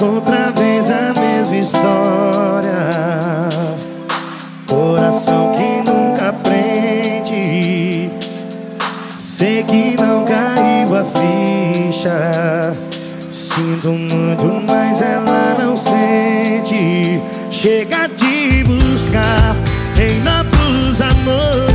Outra vez a mesma história. Coração que nunca aprende Sei que não caiu a ficha. Sinto muito, mas ela não sente. Chega de novos amores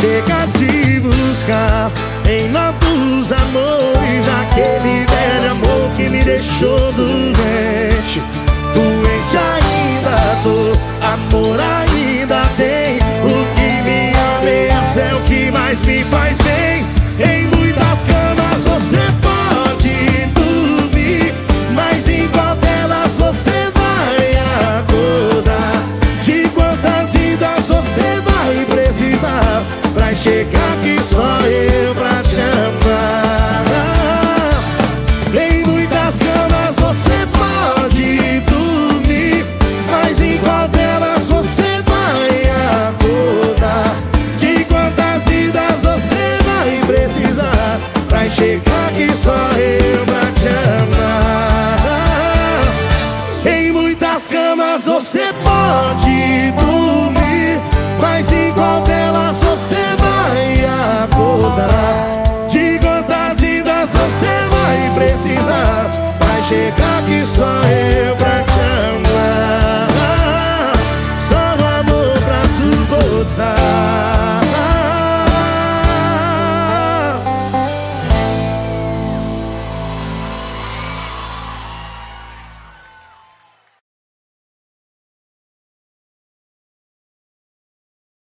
Chega de buscar em novos amores Aquele velho amor que me deixou doente. Doente ainda tô, amor ainda tem. O que me ameaça é o que mais me faz bem Você pode.